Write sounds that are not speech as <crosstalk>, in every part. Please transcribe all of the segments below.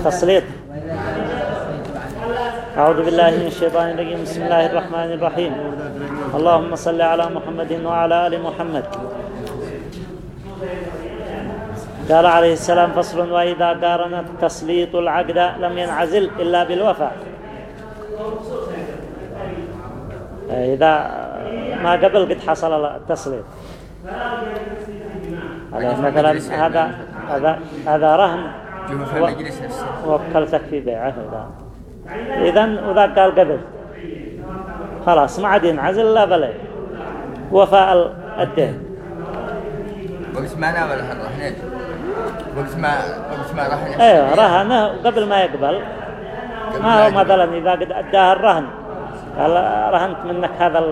التسليط. أعوذ بالله من الشيطان الرجيم. بسم الله الرحمن الرحيم. اللهم صل على محمد وعلى آل محمد. قال عليه السلام فصل وإذا قارن تسليط العقد لم ينعزل إلا بالوفاء إذا ما قبل قد حصل التسليط. مثلا هذا هذا هذا رهن. وكلتك في بيعه إذا وذا قال قبل. خلاص ما عاد ينعزل لا بلا وفاء الدين. وقت ما ناول الرهن وقت ما وقت ما رهن أيوه رهنه قبل ما يقبل. ما هو مثلا إذا قد أداه الرهن. قال رهنت منك هذا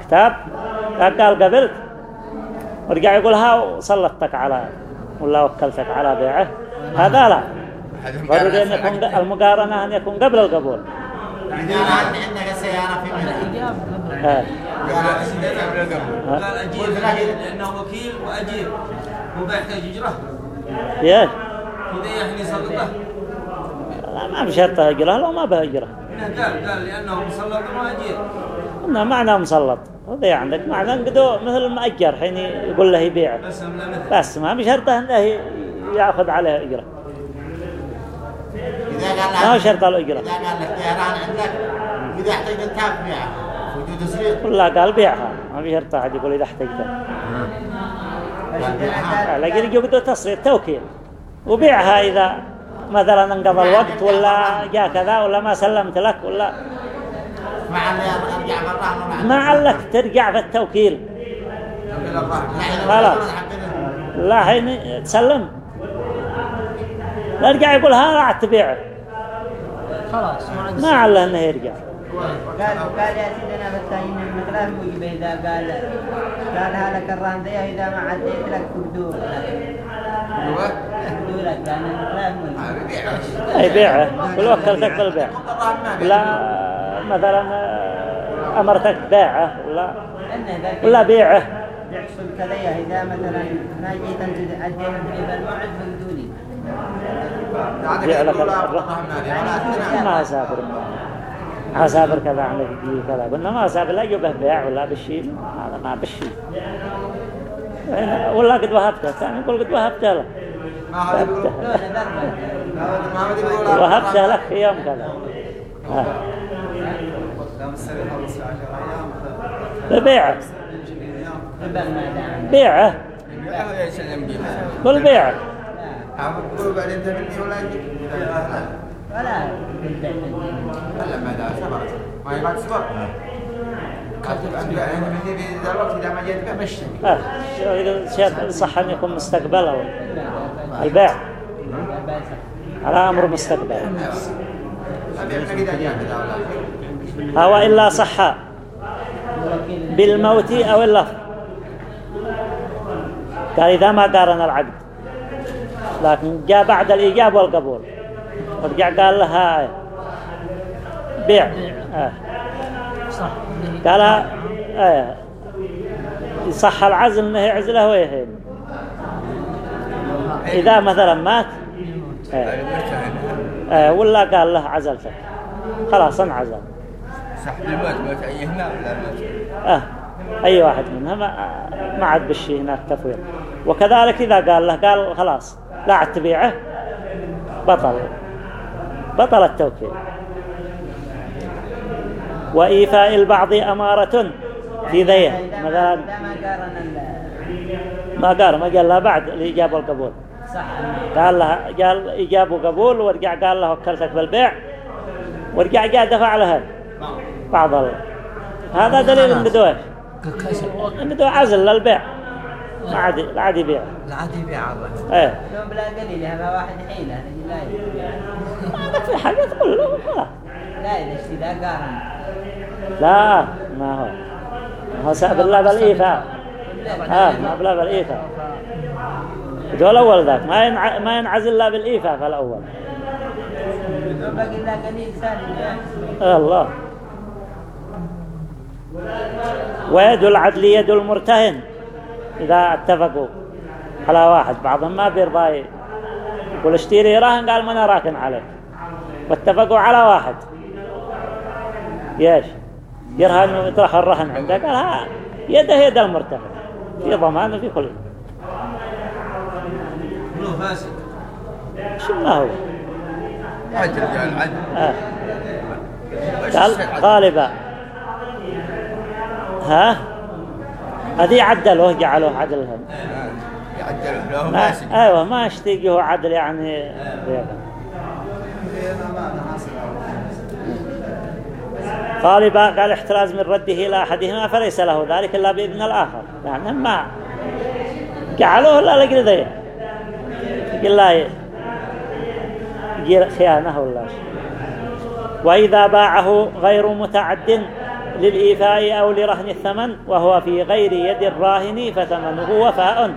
الكتاب. قال قبلت. ورجع يقول ها وسلطتك على ولا وكلتك على بيعه. هذا لا ضروري أن يكون المقارنة أن يكون قبل القبول. إذا عندك سيارة في مدى قال أجير لأنه وكيل وأجير مو بيحتاج إجرة إيش كذا يعني سلطه لا ما بشرط هجرة لو ما بهجرة قال قال لأنه مسلط وأجير إنه معنى مسلط. هذا عندك معنى قدو مثل المأجر حين يقول له يبيعه بس ما بشرطه إنه ياخذ عليه إجرة. إذا قال ما هو شرط الاجره إذا قال لك طيران عندك وإذا احتاج أنت تبيعها وجود تسريط ولا قال بيعها. ما بشرط أحد يقول إذا احتجتها لكن يقدر تصريح توكيل. وبيعها إذا مثلا انقضى الوقت ولا جاء كذا ولا ما سلمت لك ولا. ما علك ترجع في التوكيل. خلاص. لا حين تسلم. يرجع يقول ها راح تبيعه. خلاص ما عله إنه يرجع. قال قال يا سيدنا مثلا موجب إذا قال قال هلك الرهن ذي إذا ما عديت لك بدور بدورك لأن المثلا موجب اي بيعه كل وكلتك بالبيع لا مثلا آه، أمرتك بيعه ولا ولا بيعه. يحصل كذا إذا مثلا ما جيت أنت عديت في الموعد فقدوني الرهن ما أسافر. ما أسافر كذا عندك دي كذا قلنا ما أسافر لا يبه بيع ولا بشي. هذا ما بشي. ولا قد وهبته ثاني يقول قد وهبته له. وهبته لك في يوم كذا. ببيعه. بيعه. قيمة قل بيعه. بعدين تبني ولا ولا هلا ما دا صبرت ما يبغى تصبر كاتب عندي أنا في الوقت إذا ما جيت بمشي آه، شو- شيء صح أن يكون مستقبل أو البيع على أمر مستقبل هو إلا صح بالموت أو اللفظ قال إذا ما قارن العقد لكن جاء بعد الإيجاب والقبول ورجع قال لها بيع آه. صح قال آه. صح العزل انه يعزله ويهين إذا مثلا مات آه. آه. ولا قال له عزلتك خلاص انعزل سحب الموت موت أي هنا ولا الموت آه. أي واحد منها ما, ما عاد بالشي هناك تفويض وكذلك إذا قال له قال خلاص لا عاد تبيعه بطل بطل التوكيل. وإيفاء البعض أمارة في ذيه. مثلا ما قال ما قال له بعد الإجابة والقبول قال له قال إجاب وقبول ورجع قال له وكلتك بالبيع ورجع جاء دفع له هذا. بعض ال... هذا دليل ان بدو إيش؟ كسر ان بدو عزل للبيع. ما عاد يبيع العادي يبيع الرهن إيه. يوم بلا قليل هذا واحد حيلة لا ما في حاجة تقول له خلاص لا إذا اشترى قارن. لا ما هو. ما هو سأب الله بالإيفاء ها ما بلا بالإيفاء بدو الأول ذاك ما ينع... ما ينعزل إلا بالإيفاء فالأول. يوم باقي لا قليل ثاني الله. ويد العدل يد المرتهن. إذا اتفقوا. على واحد. بعضهم ما بيرضى والاشتري رهن قال ما راكن عليك. واتفقوا على واحد. ياش يرهن يطرح الرهن عنده قال ها يده يد المرتهن في ضمان وفي كل فاسد؟ شو ما هو؟ عدل قال عدل. آه. قال؟ غالبا. ها؟ هذه عدلوه جعلوه عدلهم يعدل له ما فاسد أيوه ما اشتيقي هو عدل يعني. غالبا قال احتراز من رده إلى أحدهما فليس له ذلك إلا بإذن الآخر. يعني ما جعلوه لا لقل ذي. يقول لا يجي خيانة ولا شيء. وإذا باعه غير متعد للإيفاء أو لرهن الثمن وهو في غير يد الراهن فثمنه وفاء.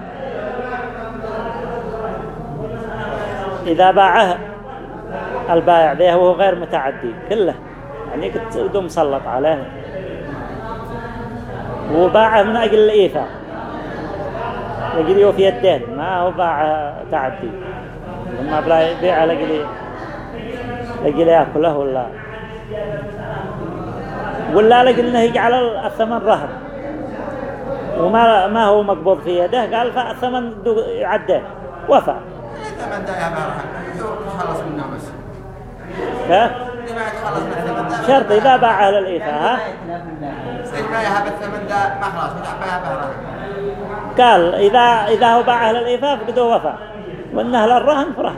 إذا باعه البائع ذي وهو غير متعدي كله. يعني كنت ودو مسلط عليه. وباعه من أجل الإيفاء. يجري وفي الدين ما هو باع تعدي. لما بلا يبيع لقلي لقلي يأكله ولا؟ ولا لقلنا يجعل الثمن رهن. وما ما هو مقبوض في يده قال فالثمن يعده وفى. الثمن ده يا بارحة خلص منه بس. ها؟ شرط إذا باعه للإيفاء ها؟ اللي ما يهب الثمن ده ما خلاص متعبها بهرة قال إذا إذا هو باعه للإيفاء فقده وفى. وإنه للرهن فرهن.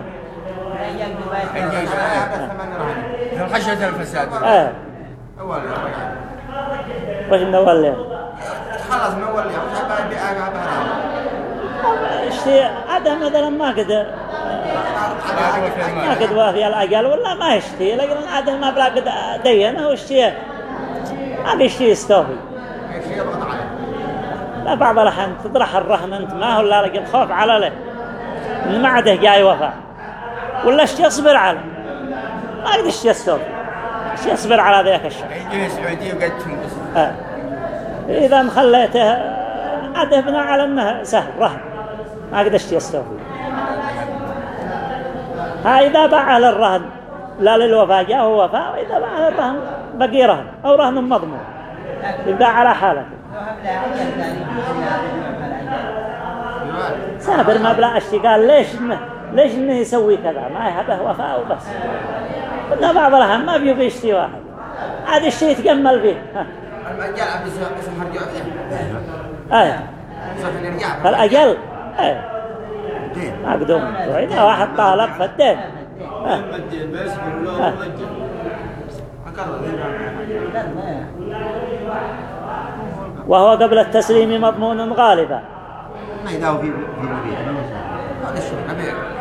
خشية الفساد. آه. أول يوم وش نولي أول يوم متعبها بيعها بهرة اشتي عاده مثلا ما قد ما قد وافي الأجل ولا ما يشتي لكن عاده ما بلا قد دينه واشتي ما بيشتي يستوفي. عليه لا بعض الأحيان تطرح الرهن أنت ما هو لا لكن خوف على له. ما عده جاي وفاء ولا اشتي يصبر على ما قد اشتي يستوفي. يصبر على ذاك الشيء يجي السعودية وقد تنقص. آه. إذا مخليته عاده بناء على أنه سهل رهن ما قد اشتي يستوفي ها إذا باع للرهن لا للوفاء جاء هو وفاء. وإذا باع للرهن بقي رهن أو رهن مضمون. يبقى على حالته. سابر ما بلا اشتغال ليش إنه ليش إنه يسوي كذا؟ ما يهبه وفاء وبس. قلنا بعض الأهم ما بيبي يشتي واحد. عاد الشيء يتجمل فيه. ها. المجال عبد السلام اسمه رجع فيه آه. صح نرجع فالأجل آه. ما قدوم. وإذا واحد طالب بس بالله مدين وهو قبل التسليم مضمون غالبا. ما يداوي في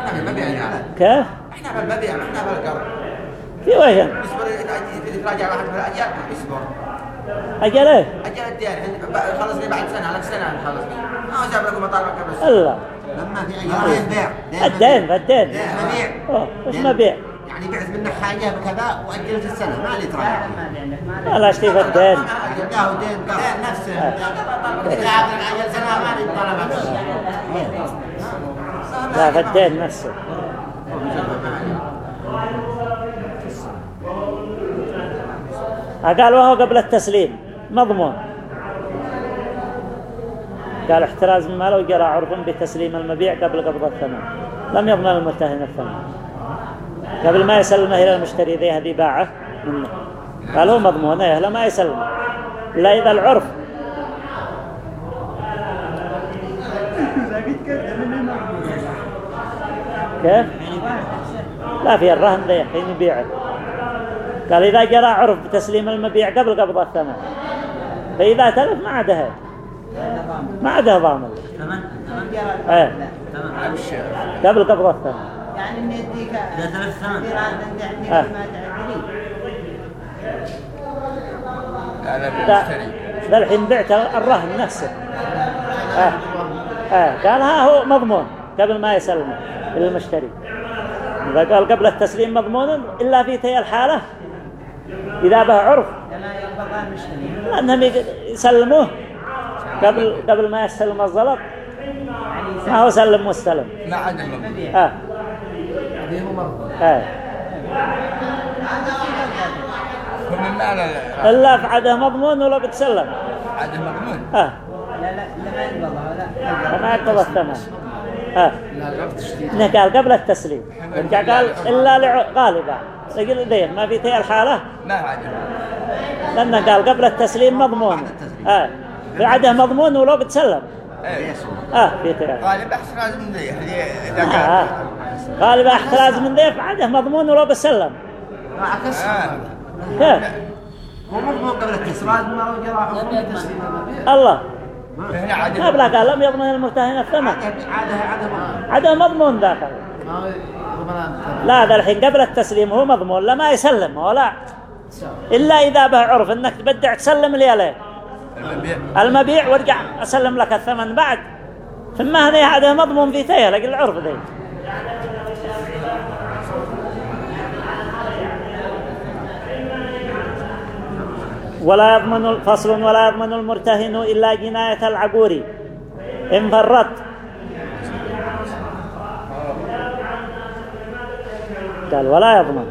في مبيع. يعني. كيف؟ إحنا بالمبيع إحنا بالقرض في إذا تراجع واحد في الاجال يصبر أجل إيه؟ أجل الدين خلص لي بعد سنة لك سنة خلص. لي ما جاب لكم مطالبه قبل سنه إلا لما في أجل. بيع الدين فالدين دين مبيع أوه، وش مبيع؟ يعني بعت منك حاجة بكذا وأجلت السنة ما لي تراجع. ما لا اشتي فالدين قاه دين. قاه نفسه. أجل سنة ما لي طلبات لا فالدين نفسه. قال وهو قبل التسليم مضمون قال احتراز مما لو جرى عرف بتسليم المبيع قبل قبض الثمن. لم يضمن المتهم الثمن. قبل ما يسلمه إلى المشتري ذي هذه باعة منه. قال هو مضمون إيه لما يسلمه لا إذا العرف. كيف؟ لا في الرهن ذي حين يبيعه. قال إذا جرى عرف بتسليم المبيع قبل قبض الثمن. فإذا تلف ما عده ما عده ضامن. ثمن؟ إيه. ثمن. قبل قبض الثمن. يعني من يديك إذا تلف ثمن. آه. ما تعدلي ذا الحين بعت الرهن نفسه. آه. آه. قال ها هو مضمون قبل ما يسلمه للمشتري. إذا قال قبل التسليم مضمون إلا في تي الحالة إذا به عرف لأنهم يسلموه قبل قبل ما يستلم الزلط ما هو سلم مستلم ما عاد المبلغ آه. عديه مرض آه. هو من معنى ال- إلا في عده مضمون ولا بتسلم عدم مضمون آه. لا لا لا ما ينقضى لا فما يقتضى الثمن إنه قال قبل التسليم. رجع قال إلا لع- غالبا. يقول ما في تي الحالة ما لأنه قال قبل التسليم مضمون. آه. في عده مضمون ولو بتسلم. إيه. آه في تي غالب احتراز من ذي اللي إذا. كان. غالبا احتراز من ضيف عده مضمون ولو بسلم عكس. كيف هو مو قبل التسراد ما هو جرى حكم تسليم المبيع الله. هنا عدم ما بلا قال لم يضمن المرتهن الثمن. عده مضمون ذاك. لا ذا الحين قبل التسليم هو مضمون لا ما يسلم ولا إلا إذا به عرف أنك تبدع تسلم لي عليه. المبيع. وارجع أسلم لك الثمن بعد. ثم هذا هذا مضمون في تيه لقى العرف ذي. ولا يضمن فصل ولا يضمن المرتهن إلا جناية العقور إن فرط قال ولا يضمن.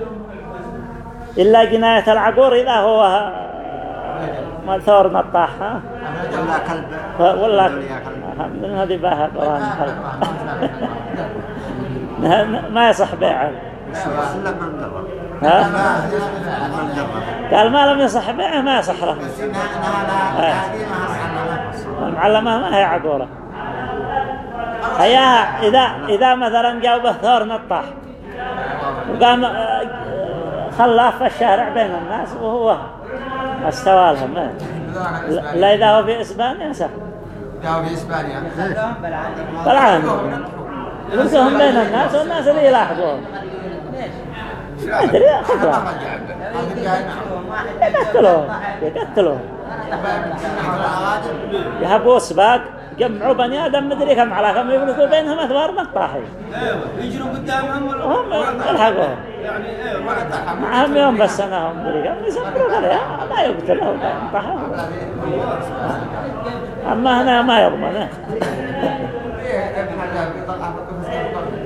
إلا جناية العقور إذا هو مأثور نطاح ها؟ ولا كلب من هذه باها قرآن <laughs> ما يصح بيعه. ها قال ما لم يصح بيعه ما يصح له المعلمة ما هي عقورة هياها إذا إذا مثلا جاوبه ثور نطاح وقام آه، خلاه في الشارع بين الناس وهو استوى لهم إيه. لا إذا هو في إسبانيا سهل جاوا في اسبانيا خلوهم بل عندهم طلعهم يلقهم بين الناس يقتلون يقتلون يهبوا سباق جمعوا بني آدم مدري كم على كم يفلقوا بينهم أثوار نطاحي أيوه يجروا قدامهم وهم يلحقوهم يعني واحد معهم يوم بس أنا هم مدري كم يسمروا عليها لا يقتلوا أما هنا ما يضمنه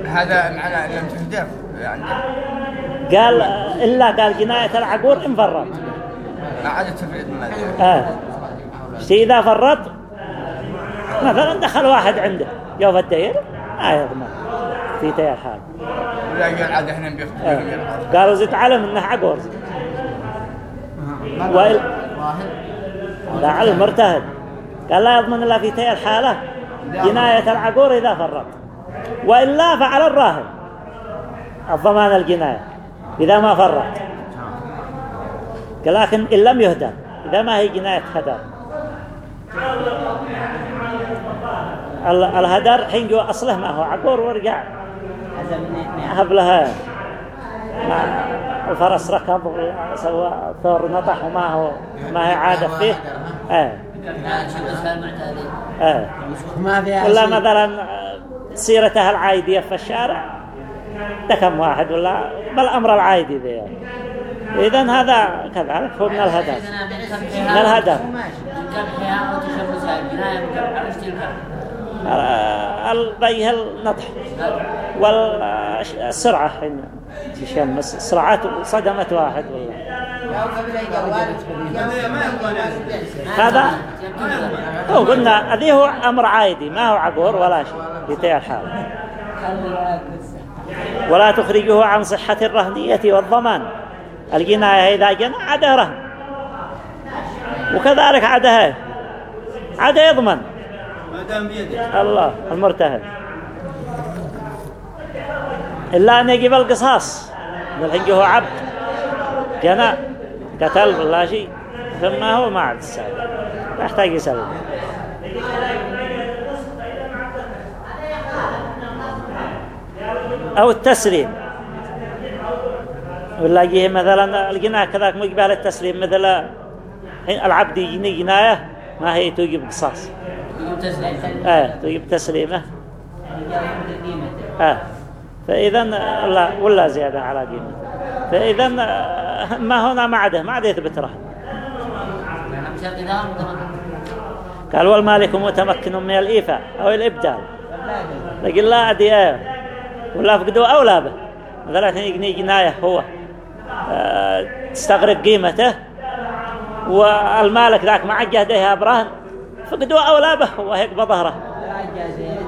هذا معنى لم تهدر يعني. قال إلا قال جناية العقور إن فرط. ما عاد تفريط ما آه. شيء إذا فرط مثلا دخل واحد عنده. جوف الدير ما يضمن في تي الحال ولا يقول عاد إحنا آه. قالوا زيت علم إنه عقور. وإل... لا على المرتهن قال لا يضمن الا في تي الحالة جناية العقور إذا فرط. وإلا فعلى الراهن. الضمان الجناية. إذا ما فرط قال لكن إن لم يهدر إذا ما هي جناية هدر. ال- الهدر حين جو أصله ما هو عقور ورجع. حسب من هب لها. مع الفرس ركض سوى ثور نطح وما هو ما هي عادة فيه. إيه إيه ولا. مثلا سيرته العايدية في الشارع. ده كم واحد ولا بل أمر العايدي ذي يعني. إذن هذا كذلك هو من الهدر من وش تلك البيه النطح والسرعة. حين تشمس سرعات صدمت واحد والله. هذا هو قلنا هذه هو أمر عادي ما هو عقور ولا شيء. في الحال. ولا تخرجه عن صحة الرهنية والضمان. الجناية إذا جنى عدا رهن. وكذلك عدا عدا يضمن. الله المرتهن. إلا أن يجيب القصاص. الحين هو عبد. جنى قتل ولا شيء. ثم هو ما عاد السابق يحتاج يسلم أو التسليم. ولا يجيه مثلا الجناية كذاك مقبل التسليم مثل حين العبد يجني جناية ما هي توجب قصاص. آه توجب تسليمه. آه فإذا لا ولا زيادة على قيمته. فإذا ما هنا ما عده ما عده يثبت رهن قال والمالك متمكن من الإيفاء أو الإبدال. لكن لا أدي آه ولا فقدوا أولى به مثلا يقني جناية هو آه، تستغرق قيمته والمالك ذاك مع جهده برهن فقدوا أولى به هو يقبض ظهره لا جازيت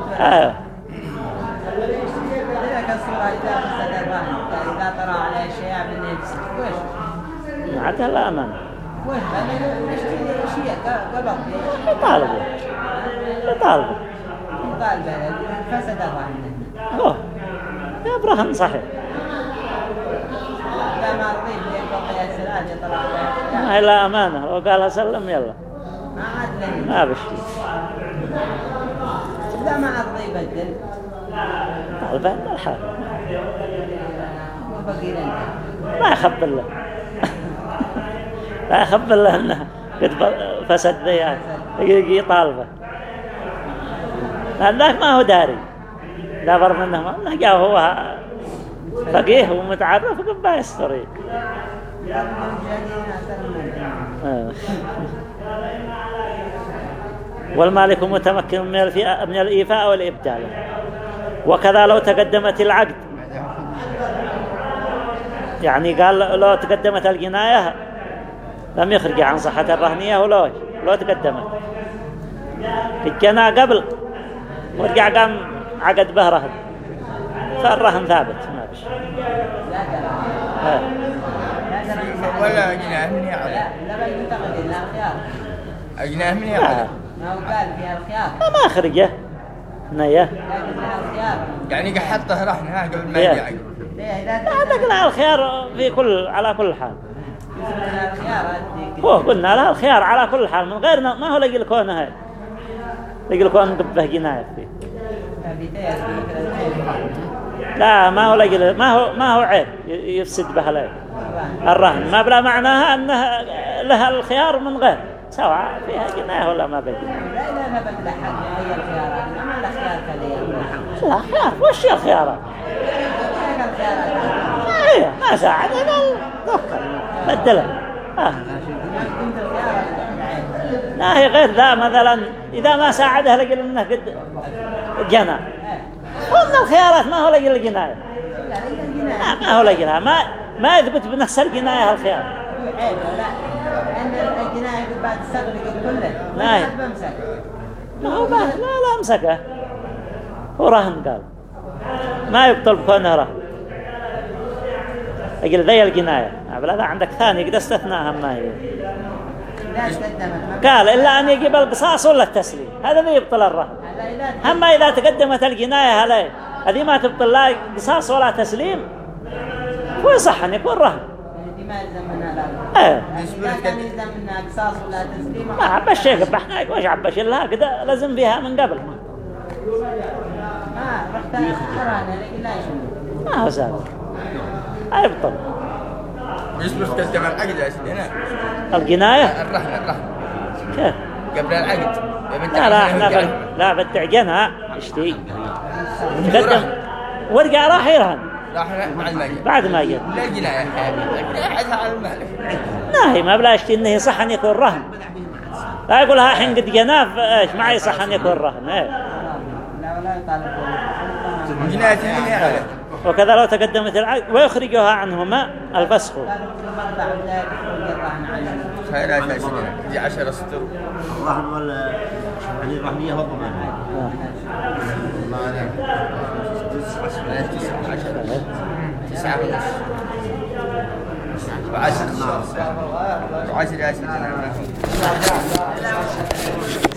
ذلك الصورة إذا فسد الرهن إذا طرأ عليه شيء من يفسد وش عاد لا أمان يطالبوا يطالبوا قال فسد الرهن برهن صحيح. ما هي لا أمانة. لو قالها سلم يلا. ما عاد ما بشي إذا ما عاد يبدل طالبه من الحال. ما يخبر له. لا يخبر له إنه قد فسد ذي يجي طالبه لأن ذاك ما هو داري. لا منه ما انه جاء هو. فقيه ومتعرف قبا يستري آه. والمالك متمكن من من الإيفاء والإبدال. وكذا لو تقدمت العقد. يعني قال لو تقدمت الجناية لم يخرج عن صحة الرهنية ولو لو تقدمت. الجنا قبل. ورجع قام عقد به رهن. فالرهن ثابت ما بش. ولا جناه من يعرف لا بل ينتقد لا. خيار جناه من. يعرف ما هو قال فيها الخيار ما خرجه نية. يعني حطه رهن ها قبل ما. يجي إذا عندك لها الخيار في كل على كل حال. هو قلنا لها الخيار على كل حال من غير ما هو لقي الكون هاي. لقي الكون قبه جناية فيه. لا ما هو لقي ما هو ما هو عيب يفسد به عليه الرهن. ما بلا معناها انه لها الخيار من غير. سواء فيها جناية ولا ما بقي لا إذا ثبت له حق أي الخيارات ما له خيار. لا خيار وش الخيارات ما الخيارات إيه ما ساعد. أنا توكل بدلة. آه. كنت الخيارات العين لا هي غير ذا مثلا. إذا ما ساعده لقل إنه قد جنى هم الخيارات ما هو لقل الجناية؟ ما هو لقلها ما ما يثبت بنفس الجناية الخيار. ما هو لا لا أمسكه. هو رهن قال. ما يبطل بكونه رهن أقل ذي الجناية. بلا ذا عندك ثاني قد استثناها ما هي. قال إلا أن يجيب القصاص ولا التسليم. هذا ذي يبطل الرهن. أما إذا تقدمت الجناية عليه هذه ما تبطل لا قصاص ولا تسليم؟ ويصح أن يكون رهن؟ دي ما يلزم منها لا إيه. إذا كان يلزم منها قصاص ولا تسليم ما عبش شيء قبحنا وش عبش لها كده لازم فيها من قبل. ما رحت أرانا لكن لا ما هو سابق. يبطل. يصبر تقدم العقد يا سيدي هنا. الجناية؟ الرهن الرهن كيف؟ قبل العقد. لا لا إحنا. بال... لا بتعجنها اشتي. قدم ورجع راح يرهن راح مع المجد بعد ما جاء. لا جناية على المالك ناهي ما بلا اشتي إنه يصح أن يكون رهن. لا يقولها حين قد جناف إيش ما يصح أن يكون رهن. إيه. لا ولا يطالب جناية. وكذا لو تقدمت العقد ويخرجها عنهما الفسخ يا سيدي دي عشر سطر الرهن ولا يعني الرهنية والضمان تسعة عشر تسعة ونص وعشر وعشر يا سيدي